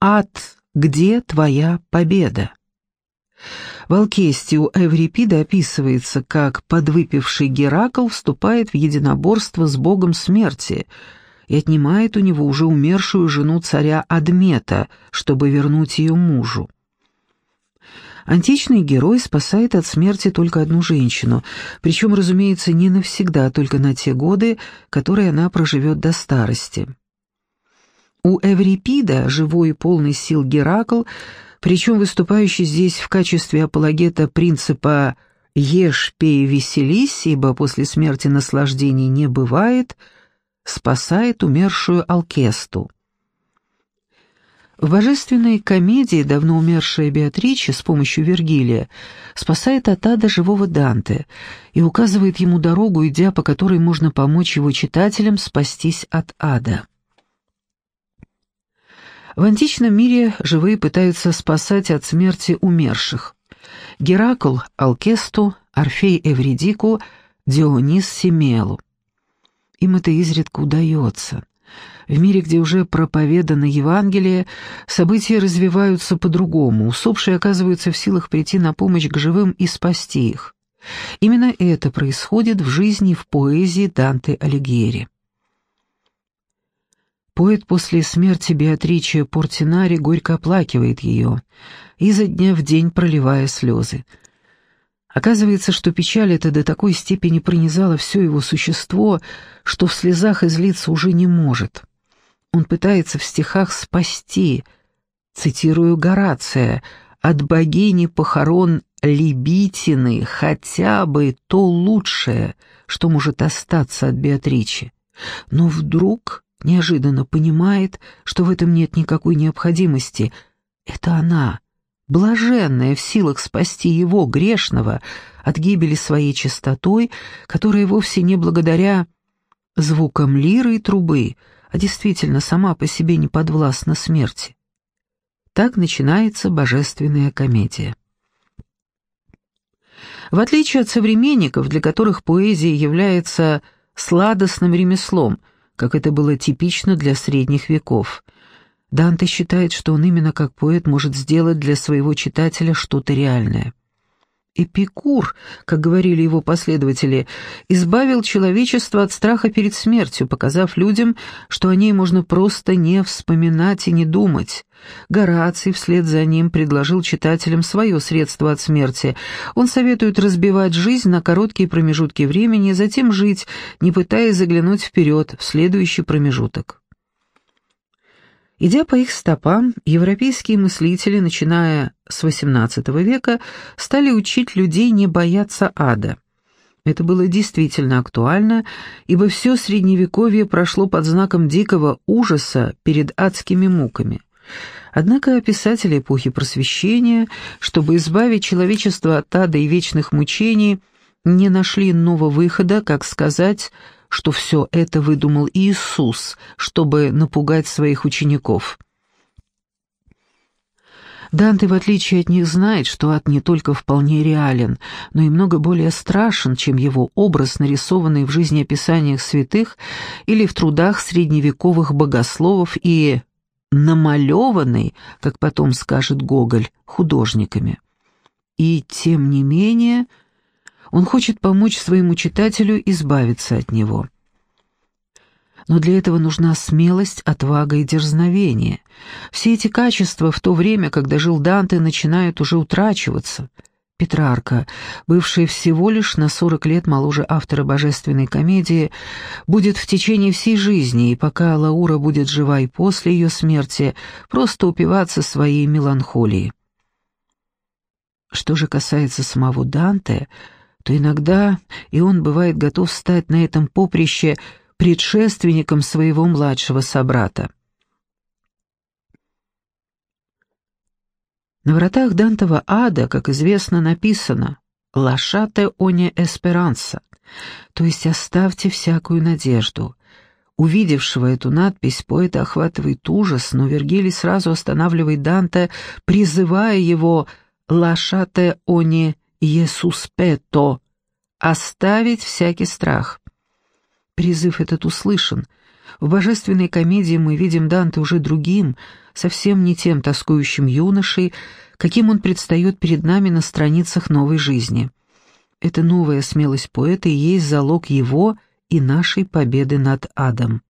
«Ад, где твоя победа?» В Алкесте у Эврипида описывается, как подвыпивший Геракл вступает в единоборство с богом смерти и отнимает у него уже умершую жену царя Адмета, чтобы вернуть ее мужу. Античный герой спасает от смерти только одну женщину, причем, разумеется, не навсегда, только на те годы, которые она проживет до старости. У Эврипида, живой и полный сил Геракл, причем выступающий здесь в качестве апологета принципа «ешь, пей, веселись, ибо после смерти наслаждений не бывает», спасает умершую Алкесту. В божественной комедии давно умершая Беатриче с помощью Вергилия спасает от ада живого Данте и указывает ему дорогу, идя по которой можно помочь его читателям спастись от ада. В античном мире живые пытаются спасать от смерти умерших. Геракл – Алкесту, Орфей – Эвридику, Дионис – Семелу. Им это изредка удается – в мире, где уже проповедано Евангелие, события развиваются по-другому, усопшие оказываются в силах прийти на помощь к живым и спасти их. Именно это происходит в жизни в поэзии Данте Алигьери. Поэт после смерти Беатриче Портинари горько оплакивает ее, изо дня в день проливая слезы. Оказывается, что печаль эта до такой степени пронизала все его существо, что в слезах излиться уже не может. Он пытается в стихах спасти, цитирую Горация, от богини похорон Либитины хотя бы то лучшее, что может остаться от Беатричи. Но вдруг неожиданно понимает, что в этом нет никакой необходимости. Это она, блаженная в силах спасти его, грешного, от гибели своей чистотой, которая вовсе не благодаря звукам лиры и трубы, а действительно сама по себе не подвластна смерти. Так начинается божественная комедия. В отличие от современников, для которых поэзия является сладостным ремеслом, как это было типично для средних веков, Данте считает, что он именно как поэт может сделать для своего читателя что-то реальное. Эпикур, как говорили его последователи, избавил человечество от страха перед смертью, показав людям, что о ней можно просто не вспоминать и не думать. Гораций вслед за ним предложил читателям свое средство от смерти. Он советует разбивать жизнь на короткие промежутки времени, затем жить, не пытаясь заглянуть вперед, в следующий промежуток. Идя по их стопам, европейские мыслители, начиная с XVIII века, стали учить людей не бояться ада. Это было действительно актуально, ибо все Средневековье прошло под знаком дикого ужаса перед адскими муками. Однако писатели эпохи Просвещения, чтобы избавить человечество от ада и вечных мучений, не нашли иного выхода, как сказать – что все это выдумал Иисус, чтобы напугать своих учеников. Данте, в отличие от них, знает, что ад не только вполне реален, но и много более страшен, чем его образ, нарисованный в жизнеописаниях святых или в трудах средневековых богословов и намалеванный, как потом скажет Гоголь, художниками. И, тем не менее, он хочет помочь своему читателю избавиться от него. Но для этого нужна смелость, отвага и дерзновение. Все эти качества в то время, когда жил Данте, начинают уже утрачиваться. Петрарка, бывший всего лишь на 40 лет моложе автора божественной комедии, будет в течение всей жизни, и пока Лаура будет жива и после ее смерти, просто упиваться своей меланхолией. Что же касается самого Данте, то иногда и он бывает готов стать на этом поприще предшественником своего младшего собрата. На вратах Дантова ада, как известно, написано «Лашате оне эсперанса», то есть «оставьте всякую надежду». Увидевшего эту надпись, поэта охватывает ужас, но Вергилий сразу останавливает Данте, призывая его «Лашате оне «Есуспето» — оставить всякий страх. Призыв этот услышан, В божественной комедии мы видим Данте уже другим, совсем не тем тоскующим юношей, каким он предстает перед нами на страницах новой жизни. Эта новая смелость поэта и есть залог его и нашей победы над адом.